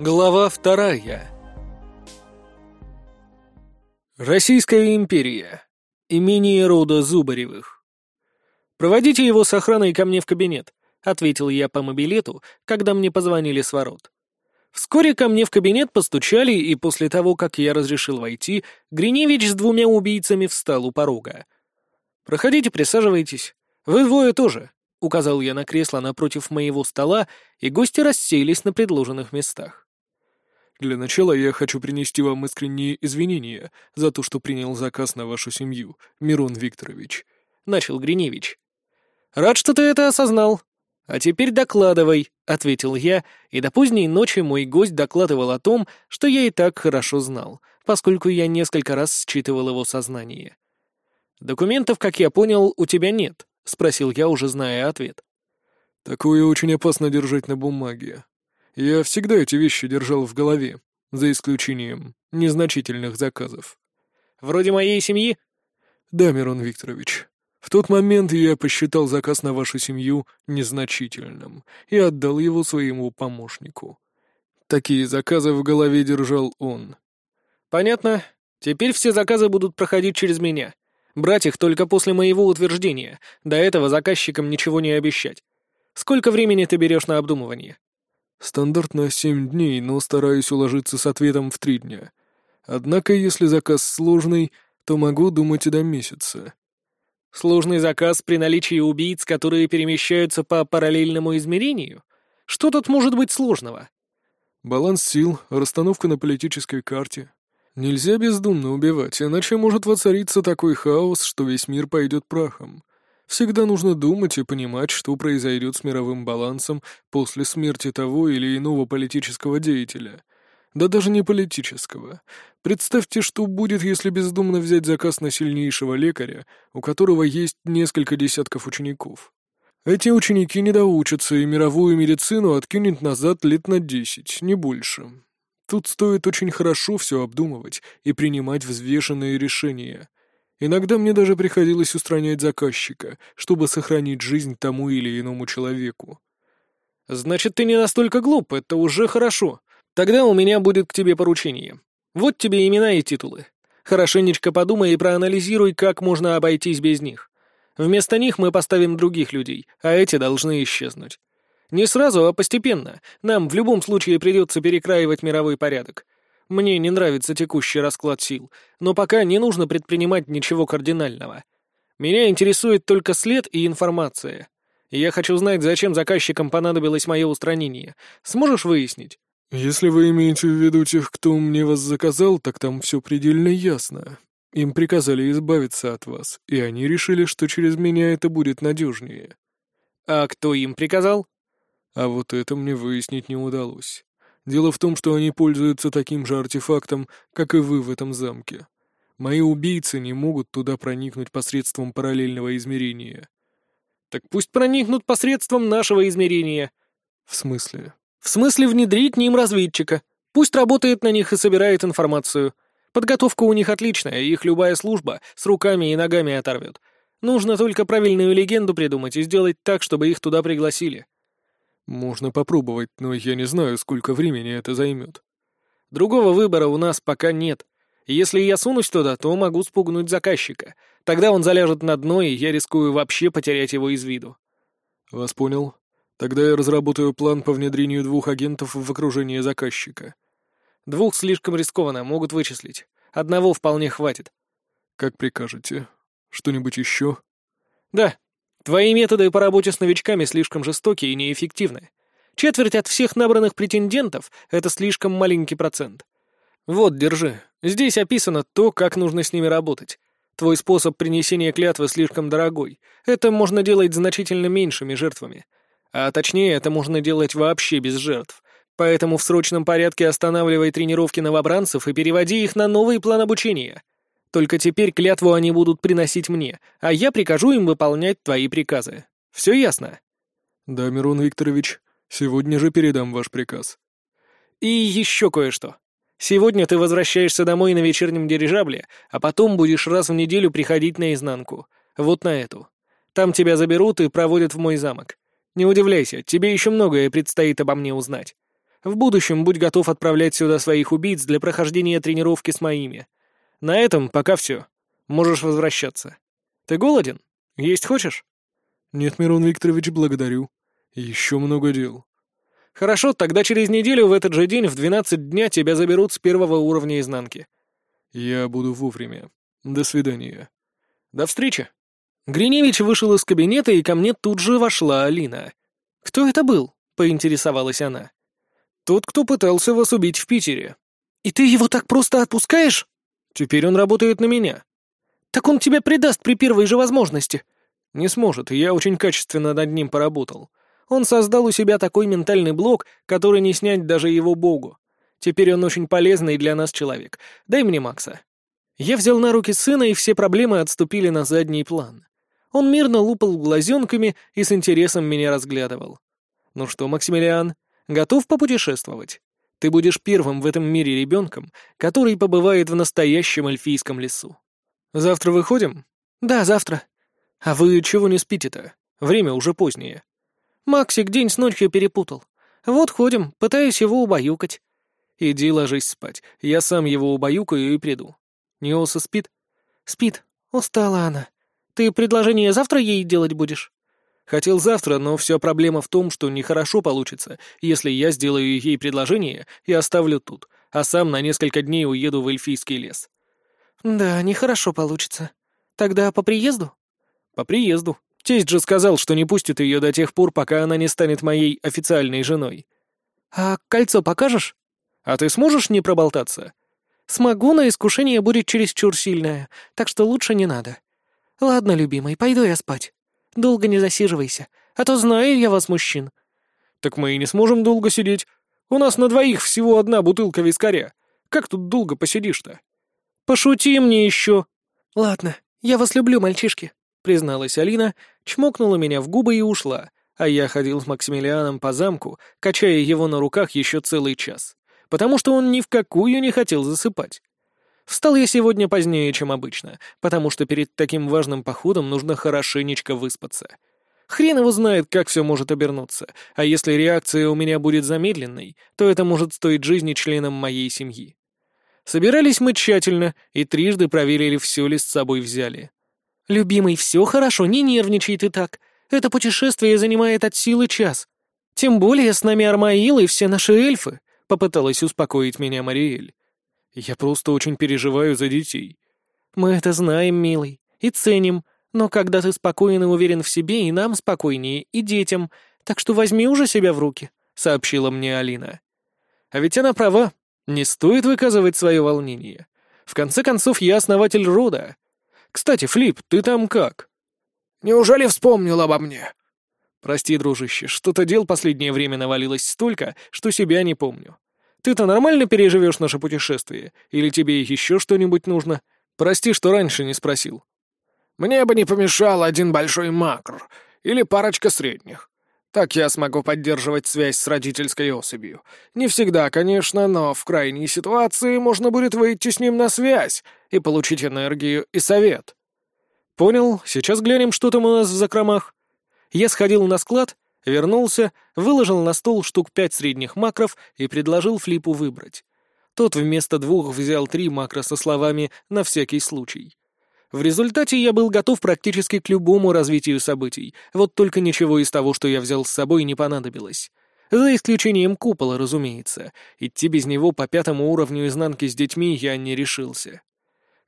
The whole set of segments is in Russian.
Глава вторая. Российская империя. Имение рода Зубаревых. «Проводите его с охраной ко мне в кабинет», — ответил я по мобилету, когда мне позвонили с ворот. Вскоре ко мне в кабинет постучали, и после того, как я разрешил войти, Гриневич с двумя убийцами встал у порога. «Проходите, присаживайтесь. Вы двое тоже», — указал я на кресло напротив моего стола, и гости расселись на предложенных местах. «Для начала я хочу принести вам искренние извинения за то, что принял заказ на вашу семью, Мирон Викторович», — начал Гриневич. «Рад, что ты это осознал. А теперь докладывай», — ответил я, и до поздней ночи мой гость докладывал о том, что я и так хорошо знал, поскольку я несколько раз считывал его сознание. «Документов, как я понял, у тебя нет», — спросил я, уже зная ответ. «Такое очень опасно держать на бумаге. Я всегда эти вещи держал в голове, за исключением незначительных заказов». «Вроде моей семьи?» «Да, Мирон Викторович. В тот момент я посчитал заказ на вашу семью незначительным и отдал его своему помощнику. Такие заказы в голове держал он». «Понятно. Теперь все заказы будут проходить через меня. Брать их только после моего утверждения. До этого заказчикам ничего не обещать. Сколько времени ты берешь на обдумывание? Стандартно семь дней, но стараюсь уложиться с ответом в три дня. Однако, если заказ сложный, то могу думать и до месяца. Сложный заказ при наличии убийц, которые перемещаются по параллельному измерению? Что тут может быть сложного? Баланс сил, расстановка на политической карте, Нельзя бездумно убивать, иначе может воцариться такой хаос, что весь мир пойдет прахом. Всегда нужно думать и понимать, что произойдет с мировым балансом после смерти того или иного политического деятеля. Да даже не политического. Представьте, что будет, если бездумно взять заказ на сильнейшего лекаря, у которого есть несколько десятков учеников. Эти ученики не доучатся, и мировую медицину откинет назад лет на десять, не больше. Тут стоит очень хорошо все обдумывать и принимать взвешенные решения. Иногда мне даже приходилось устранять заказчика, чтобы сохранить жизнь тому или иному человеку. «Значит, ты не настолько глуп, это уже хорошо. Тогда у меня будет к тебе поручение. Вот тебе имена и титулы. Хорошенечко подумай и проанализируй, как можно обойтись без них. Вместо них мы поставим других людей, а эти должны исчезнуть. Не сразу, а постепенно. Нам в любом случае придется перекраивать мировой порядок. Мне не нравится текущий расклад сил, но пока не нужно предпринимать ничего кардинального. Меня интересует только след и информация. Я хочу знать, зачем заказчикам понадобилось мое устранение. Сможешь выяснить? Если вы имеете в виду тех, кто мне вас заказал, так там все предельно ясно. Им приказали избавиться от вас, и они решили, что через меня это будет надежнее. А кто им приказал? А вот это мне выяснить не удалось. Дело в том, что они пользуются таким же артефактом, как и вы в этом замке. Мои убийцы не могут туда проникнуть посредством параллельного измерения. Так пусть проникнут посредством нашего измерения. В смысле? В смысле внедрить ним разведчика. Пусть работает на них и собирает информацию. Подготовка у них отличная, их любая служба с руками и ногами оторвет. Нужно только правильную легенду придумать и сделать так, чтобы их туда пригласили. «Можно попробовать, но я не знаю, сколько времени это займет». «Другого выбора у нас пока нет. Если я сунусь туда, то могу спугнуть заказчика. Тогда он заляжет на дно, и я рискую вообще потерять его из виду». «Вас понял. Тогда я разработаю план по внедрению двух агентов в окружение заказчика». «Двух слишком рискованно, могут вычислить. Одного вполне хватит». «Как прикажете. Что-нибудь еще?» «Да, Твои методы по работе с новичками слишком жестоки и неэффективны. Четверть от всех набранных претендентов — это слишком маленький процент. Вот, держи. Здесь описано то, как нужно с ними работать. Твой способ принесения клятвы слишком дорогой. Это можно делать значительно меньшими жертвами. А точнее, это можно делать вообще без жертв. Поэтому в срочном порядке останавливай тренировки новобранцев и переводи их на новый план обучения. Только теперь клятву они будут приносить мне, а я прикажу им выполнять твои приказы. Все ясно?» «Да, Мирон Викторович, сегодня же передам ваш приказ». «И еще кое-что. Сегодня ты возвращаешься домой на вечернем дирижабле, а потом будешь раз в неделю приходить наизнанку. Вот на эту. Там тебя заберут и проводят в мой замок. Не удивляйся, тебе еще многое предстоит обо мне узнать. В будущем будь готов отправлять сюда своих убийц для прохождения тренировки с моими. На этом пока все. Можешь возвращаться. Ты голоден? Есть хочешь?» «Нет, Мирон Викторович, благодарю. Еще много дел». «Хорошо, тогда через неделю в этот же день в 12 дня тебя заберут с первого уровня изнанки». «Я буду вовремя. До свидания». «До встречи». Гриневич вышел из кабинета, и ко мне тут же вошла Алина. «Кто это был?» — поинтересовалась она. «Тот, кто пытался вас убить в Питере». «И ты его так просто отпускаешь?» «Теперь он работает на меня». «Так он тебя предаст при первой же возможности». «Не сможет, я очень качественно над ним поработал. Он создал у себя такой ментальный блок, который не снять даже его богу. Теперь он очень полезный для нас человек. Дай мне Макса». Я взял на руки сына, и все проблемы отступили на задний план. Он мирно лупал глазенками и с интересом меня разглядывал. «Ну что, Максимилиан, готов попутешествовать? Ты будешь первым в этом мире ребенком, который побывает в настоящем эльфийском лесу. Завтра выходим? Да, завтра. А вы чего не спите-то? Время уже позднее. Максик день с ночью перепутал. Вот ходим, пытаюсь его убаюкать. Иди ложись спать, я сам его убаюкаю и приду. Неоса спит? Спит. Устала она. Ты предложение завтра ей делать будешь? Хотел завтра, но вся проблема в том, что нехорошо получится, если я сделаю ей предложение и оставлю тут, а сам на несколько дней уеду в эльфийский лес. Да, нехорошо получится. Тогда по приезду? По приезду. Тесть же сказал, что не пустит ее до тех пор, пока она не станет моей официальной женой. А кольцо покажешь? А ты сможешь не проболтаться? Смогу, но искушение будет чересчур сильное, так что лучше не надо. Ладно, любимый, пойду я спать. Долго не засиживайся, а то знаю я вас, мужчин». «Так мы и не сможем долго сидеть. У нас на двоих всего одна бутылка вискаря. Как тут долго посидишь-то?» «Пошути мне еще». «Ладно, я вас люблю, мальчишки», — призналась Алина, чмокнула меня в губы и ушла, а я ходил с Максимилианом по замку, качая его на руках еще целый час, потому что он ни в какую не хотел засыпать. Встал я сегодня позднее, чем обычно, потому что перед таким важным походом нужно хорошенечко выспаться. Хрен его знает, как все может обернуться, а если реакция у меня будет замедленной, то это может стоить жизни членам моей семьи. Собирались мы тщательно и трижды проверили, все ли с собой взяли. «Любимый, все хорошо, не нервничай ты так. Это путешествие занимает от силы час. Тем более с нами Армаил и все наши эльфы», — попыталась успокоить меня Мариэль. Я просто очень переживаю за детей. Мы это знаем, милый, и ценим, но когда ты спокоен и уверен в себе, и нам спокойнее, и детям, так что возьми уже себя в руки», — сообщила мне Алина. А ведь она права, не стоит выказывать свое волнение. В конце концов, я основатель рода. Кстати, Флип, ты там как? Неужели вспомнил обо мне? Прости, дружище, что-то дел последнее время навалилось столько, что себя не помню. Ты-то нормально переживешь наше путешествие? Или тебе еще что-нибудь нужно? Прости, что раньше не спросил». «Мне бы не помешал один большой макр или парочка средних. Так я смогу поддерживать связь с родительской особью. Не всегда, конечно, но в крайней ситуации можно будет выйти с ним на связь и получить энергию и совет». «Понял. Сейчас глянем, что там у нас в закромах». Я сходил на склад Вернулся, выложил на стол штук пять средних макров и предложил Флипу выбрать. Тот вместо двух взял три макро со словами «на всякий случай». В результате я был готов практически к любому развитию событий, вот только ничего из того, что я взял с собой, не понадобилось. За исключением купола, разумеется. Идти без него по пятому уровню изнанки с детьми я не решился.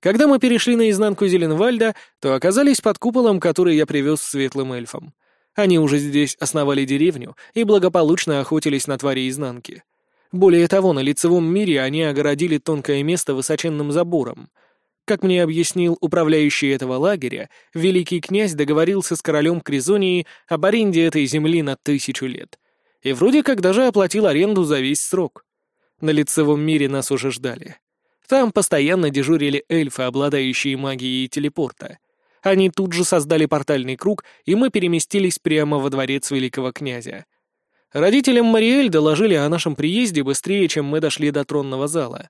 Когда мы перешли на изнанку Зеленвальда, то оказались под куполом, который я привез светлым эльфом. Они уже здесь основали деревню и благополучно охотились на твари изнанки. Более того, на лицевом мире они огородили тонкое место высоченным забором. Как мне объяснил управляющий этого лагеря, великий князь договорился с королем Кризонии об аренде этой земли на тысячу лет. И вроде как даже оплатил аренду за весь срок. На лицевом мире нас уже ждали. Там постоянно дежурили эльфы, обладающие магией телепорта — они тут же создали портальный круг, и мы переместились прямо во дворец великого князя. Родителям Мариэль доложили о нашем приезде быстрее, чем мы дошли до тронного зала.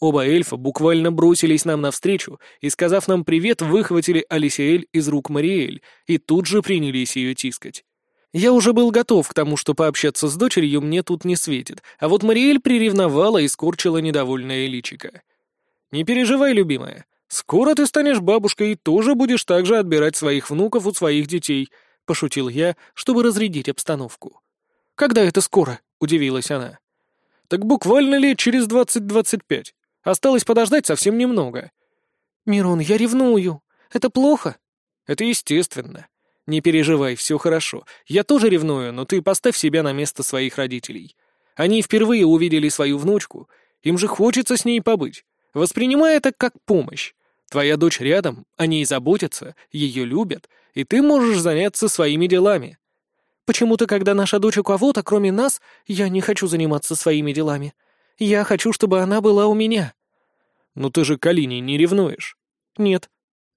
Оба эльфа буквально бросились нам навстречу и, сказав нам привет, выхватили Алисиэль из рук Мариэль и тут же принялись ее тискать. Я уже был готов к тому, что пообщаться с дочерью мне тут не светит, а вот Мариэль приревновала и скорчила недовольное личико. «Не переживай, любимая. Скоро ты станешь бабушкой и тоже будешь так же отбирать своих внуков у своих детей», — пошутил я, чтобы разрядить обстановку. «Когда это скоро?» — удивилась она. «Так буквально лет через двадцать-двадцать пять. Осталось подождать совсем немного». «Мирон, я ревную. Это плохо?» «Это естественно. Не переживай, все хорошо. Я тоже ревную, но ты поставь себя на место своих родителей. Они впервые увидели свою внучку, им же хочется с ней побыть. Воспринимай это как помощь. Твоя дочь рядом, о ней заботятся, ее любят, и ты можешь заняться своими делами. Почему-то, когда наша дочь у кого-то, кроме нас, я не хочу заниматься своими делами. Я хочу, чтобы она была у меня. Ну ты же к Алине не ревнуешь? Нет.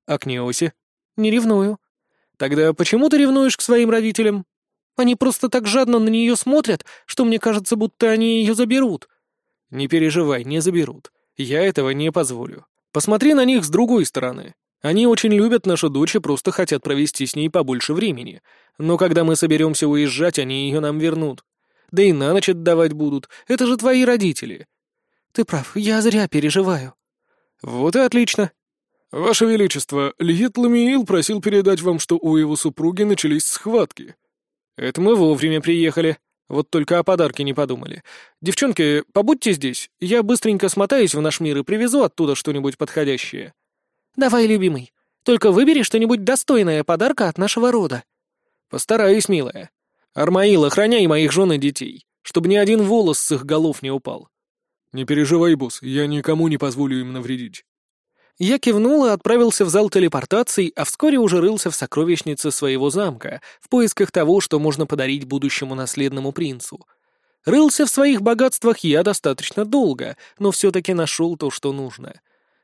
А к Неосе? Не ревную. Тогда почему ты ревнуешь к своим родителям? Они просто так жадно на нее смотрят, что мне кажется, будто они ее заберут. Не переживай, не заберут. Я этого не позволю. Посмотри на них с другой стороны. Они очень любят нашу дочь и просто хотят провести с ней побольше времени. Но когда мы соберемся уезжать, они ее нам вернут. Да и на ночь отдавать будут. Это же твои родители. Ты прав, я зря переживаю. Вот и отлично. «Ваше Величество, Льет Ламиил просил передать вам, что у его супруги начались схватки». «Это мы вовремя приехали. Вот только о подарке не подумали. Девчонки, побудьте здесь. Я быстренько смотаюсь в наш мир и привезу оттуда что-нибудь подходящее». «Давай, любимый. Только выбери что-нибудь достойное подарка от нашего рода». «Постараюсь, милая. Армаил, охраняй моих жен и детей, чтобы ни один волос с их голов не упал». «Не переживай, босс, я никому не позволю им навредить». Я кивнул и отправился в зал телепортаций, а вскоре уже рылся в сокровищнице своего замка, в поисках того, что можно подарить будущему наследному принцу. Рылся в своих богатствах я достаточно долго, но все-таки нашел то, что нужно.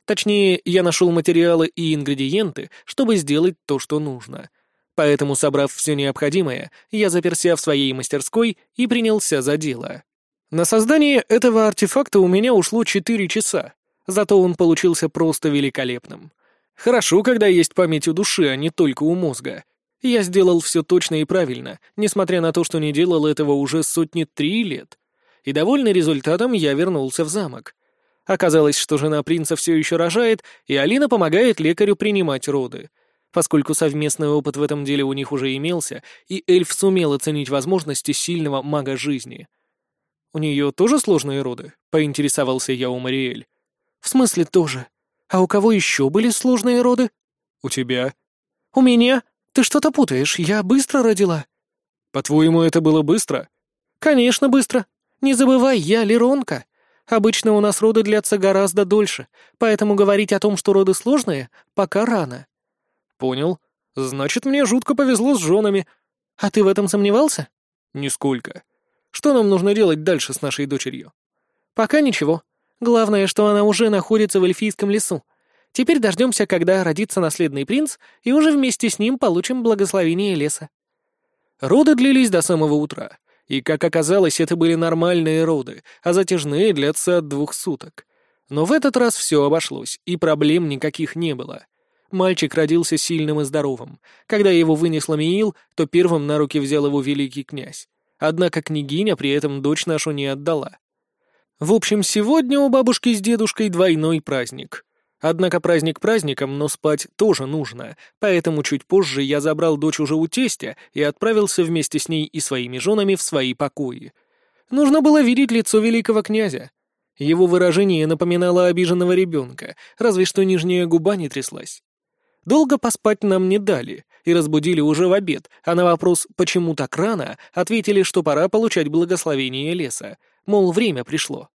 Точнее, я нашел материалы и ингредиенты, чтобы сделать то, что нужно. Поэтому, собрав все необходимое, я заперся в своей мастерской и принялся за дело. На создание этого артефакта у меня ушло 4 часа, Зато он получился просто великолепным. Хорошо, когда есть память у души, а не только у мозга. Я сделал все точно и правильно, несмотря на то, что не делал этого уже сотни три лет. И довольный результатом я вернулся в замок. Оказалось, что жена принца все еще рожает, и Алина помогает лекарю принимать роды. Поскольку совместный опыт в этом деле у них уже имелся, и эльф сумел оценить возможности сильного мага жизни. «У нее тоже сложные роды?» — поинтересовался я у Мариэль. «В смысле тоже? А у кого еще были сложные роды?» «У тебя». «У меня? Ты что-то путаешь, я быстро родила». «По-твоему, это было быстро?» «Конечно, быстро. Не забывай, я Леронка. Обычно у нас роды длятся гораздо дольше, поэтому говорить о том, что роды сложные, пока рано». «Понял. Значит, мне жутко повезло с женами». «А ты в этом сомневался?» «Нисколько. Что нам нужно делать дальше с нашей дочерью?» «Пока ничего. Главное, что она уже находится в эльфийском лесу. Теперь дождемся, когда родится наследный принц, и уже вместе с ним получим благословение леса. Роды длились до самого утра, и, как оказалось, это были нормальные роды, а затяжные длятся от двух суток. Но в этот раз все обошлось, и проблем никаких не было. Мальчик родился сильным и здоровым. Когда его вынес Ламиил, то первым на руки взял его великий князь. Однако княгиня при этом дочь нашу не отдала. В общем, сегодня у бабушки с дедушкой двойной праздник. Однако праздник праздником, но спать тоже нужно, поэтому чуть позже я забрал дочь уже у тестя и отправился вместе с ней и своими женами в свои покои. Нужно было видеть лицо великого князя. Его выражение напоминало обиженного ребенка, разве что нижняя губа не тряслась. Долго поспать нам не дали и разбудили уже в обед, а на вопрос «почему так рано?» ответили, что пора получать благословение леса, мол, время пришло.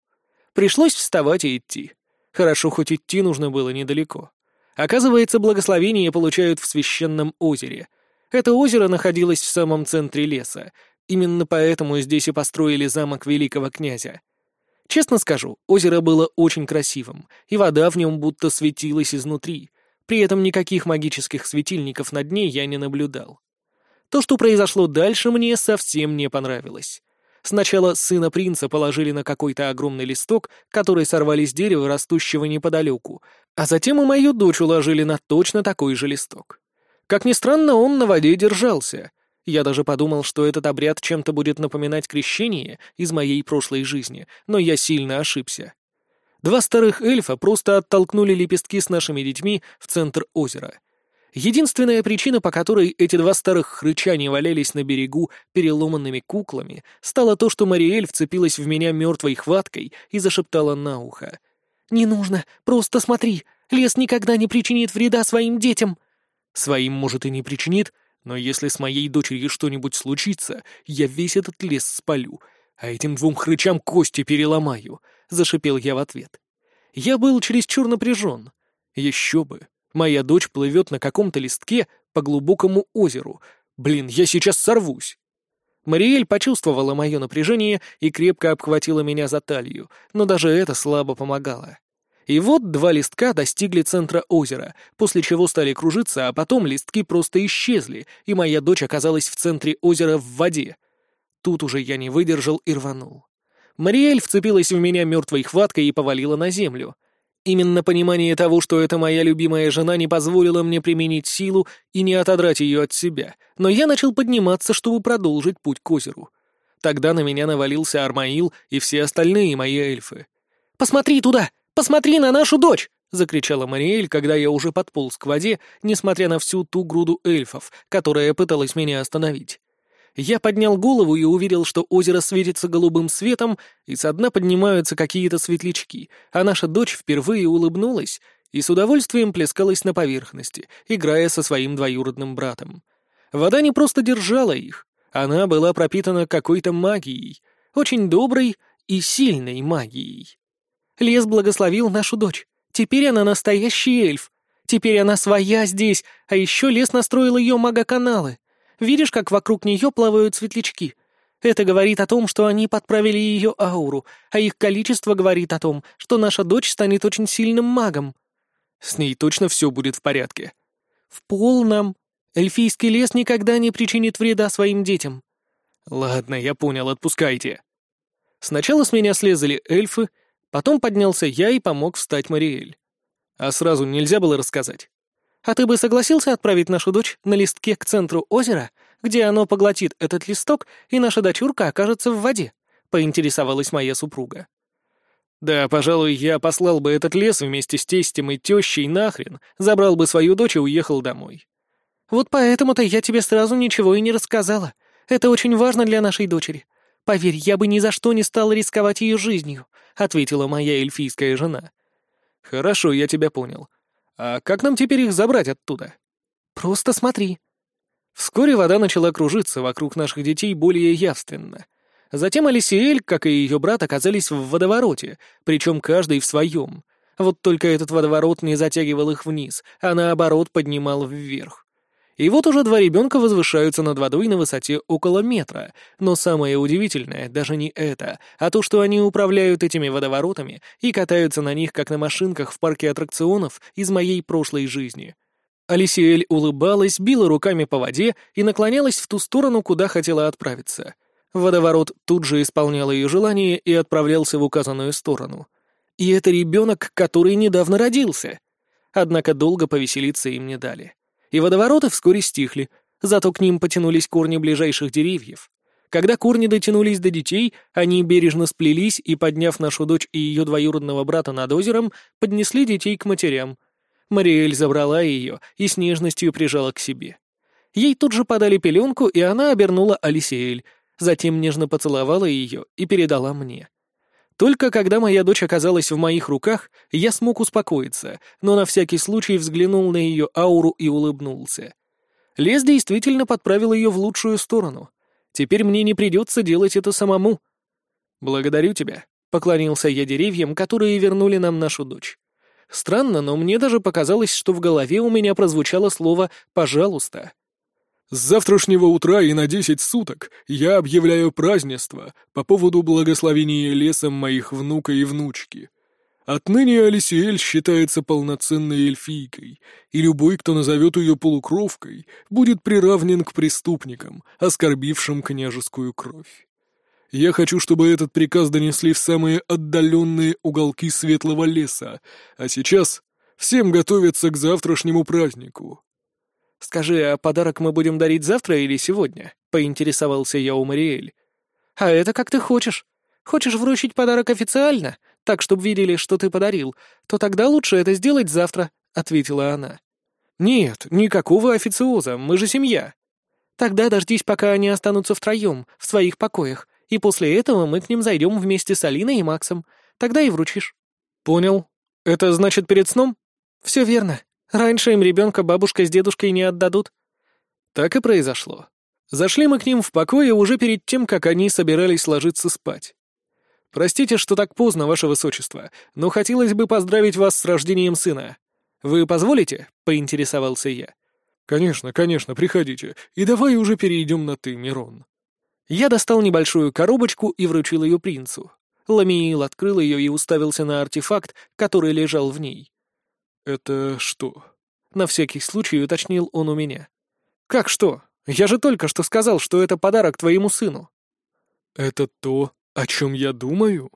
Пришлось вставать и идти. Хорошо, хоть идти нужно было недалеко. Оказывается, благословение получают в священном озере. Это озеро находилось в самом центре леса. Именно поэтому здесь и построили замок великого князя. Честно скажу, озеро было очень красивым, и вода в нем будто светилась изнутри. При этом никаких магических светильников на дне я не наблюдал. То, что произошло дальше, мне совсем не понравилось. Сначала сына принца положили на какой-то огромный листок, который сорвали с дерева, растущего неподалеку, а затем и мою дочь уложили на точно такой же листок. Как ни странно, он на воде держался. Я даже подумал, что этот обряд чем-то будет напоминать крещение из моей прошлой жизни, но я сильно ошибся. Два старых эльфа просто оттолкнули лепестки с нашими детьми в центр озера. Единственная причина, по которой эти два старых хрыча не валялись на берегу переломанными куклами, стало то, что Мариэль вцепилась в меня мертвой хваткой и зашептала на ухо. «Не нужно, просто смотри, лес никогда не причинит вреда своим детям». «Своим, может, и не причинит, но если с моей дочерью что-нибудь случится, я весь этот лес спалю, а этим двум хрычам кости переломаю», — зашипел я в ответ. Я был чересчур напряжен. Еще бы. Моя дочь плывет на каком-то листке по глубокому озеру. Блин, я сейчас сорвусь. Мариэль почувствовала мое напряжение и крепко обхватила меня за талию, но даже это слабо помогало. И вот два листка достигли центра озера, после чего стали кружиться, а потом листки просто исчезли, и моя дочь оказалась в центре озера в воде. Тут уже я не выдержал и рванул. Мариэль вцепилась в меня мертвой хваткой и повалила на землю. Именно понимание того, что это моя любимая жена, не позволило мне применить силу и не отодрать ее от себя, но я начал подниматься, чтобы продолжить путь к озеру. Тогда на меня навалился Армаил и все остальные мои эльфы. «Посмотри туда! Посмотри на нашу дочь!» — закричала Мариэль, когда я уже подполз к воде, несмотря на всю ту груду эльфов, которая пыталась меня остановить. Я поднял голову и увидел, что озеро светится голубым светом, и со дна поднимаются какие-то светлячки, а наша дочь впервые улыбнулась и с удовольствием плескалась на поверхности, играя со своим двоюродным братом. Вода не просто держала их, она была пропитана какой-то магией, очень доброй и сильной магией. Лес благословил нашу дочь. Теперь она настоящий эльф. Теперь она своя здесь, а еще лес настроил ее магоканалы. Видишь, как вокруг нее плавают светлячки? Это говорит о том, что они подправили ее ауру, а их количество говорит о том, что наша дочь станет очень сильным магом. С ней точно все будет в порядке. В полном. Эльфийский лес никогда не причинит вреда своим детям. Ладно, я понял, отпускайте. Сначала с меня слезали эльфы, потом поднялся я и помог встать Мариэль. А сразу нельзя было рассказать. А ты бы согласился отправить нашу дочь на листке к центру озера, где оно поглотит этот листок, и наша дочурка окажется в воде?» — поинтересовалась моя супруга. «Да, пожалуй, я послал бы этот лес вместе с тестем и тещей нахрен, забрал бы свою дочь и уехал домой». «Вот поэтому-то я тебе сразу ничего и не рассказала. Это очень важно для нашей дочери. Поверь, я бы ни за что не стала рисковать ее жизнью», — ответила моя эльфийская жена. «Хорошо, я тебя понял. А как нам теперь их забрать оттуда? Просто смотри. Вскоре вода начала кружиться вокруг наших детей более явственно. Затем Алисиэль, как и ее брат, оказались в водовороте, причем каждый в своем. Вот только этот водоворот не затягивал их вниз, а наоборот поднимал вверх. И вот уже два ребенка возвышаются над водой на высоте около метра. Но самое удивительное даже не это, а то, что они управляют этими водоворотами и катаются на них, как на машинках в парке аттракционов из моей прошлой жизни. Алисиэль улыбалась, била руками по воде и наклонялась в ту сторону, куда хотела отправиться. Водоворот тут же исполнял ее желание и отправлялся в указанную сторону. И это ребенок, который недавно родился. Однако долго повеселиться им не дали и водовороты вскоре стихли, зато к ним потянулись корни ближайших деревьев. Когда корни дотянулись до детей, они бережно сплелись и, подняв нашу дочь и ее двоюродного брата над озером, поднесли детей к матерям. Мариэль забрала ее и с нежностью прижала к себе. Ей тут же подали пеленку, и она обернула Алисиэль, затем нежно поцеловала ее и передала мне. Только когда моя дочь оказалась в моих руках, я смог успокоиться, но на всякий случай взглянул на ее ауру и улыбнулся. Лес действительно подправил ее в лучшую сторону. Теперь мне не придется делать это самому. «Благодарю тебя», — поклонился я деревьям, которые вернули нам нашу дочь. Странно, но мне даже показалось, что в голове у меня прозвучало слово «пожалуйста». С завтрашнего утра и на десять суток я объявляю празднество по поводу благословения лесом моих внука и внучки. Отныне Алисиэль считается полноценной эльфийкой, и любой, кто назовет ее полукровкой, будет приравнен к преступникам, оскорбившим княжескую кровь. Я хочу, чтобы этот приказ донесли в самые отдаленные уголки светлого леса, а сейчас всем готовиться к завтрашнему празднику. «Скажи, а подарок мы будем дарить завтра или сегодня?» — поинтересовался я у Мариэль. «А это как ты хочешь. Хочешь вручить подарок официально, так, чтобы видели, что ты подарил, то тогда лучше это сделать завтра», — ответила она. «Нет, никакого официоза, мы же семья». «Тогда дождись, пока они останутся втроем, в своих покоях, и после этого мы к ним зайдем вместе с Алиной и Максом. Тогда и вручишь». «Понял. Это значит перед сном?» «Все верно. Раньше им ребенка бабушка с дедушкой не отдадут». Так и произошло. Зашли мы к ним в покое уже перед тем, как они собирались ложиться спать. «Простите, что так поздно, ваше высочество, но хотелось бы поздравить вас с рождением сына. Вы позволите?» — поинтересовался я. «Конечно, конечно, приходите. И давай уже перейдем на «ты», Мирон». Я достал небольшую коробочку и вручил ее принцу. Ламиил открыл ее и уставился на артефакт, который лежал в ней. «Это что?» — на всякий случай уточнил он у меня. «Как что? Я же только что сказал, что это подарок твоему сыну». «Это то, о чем я думаю?»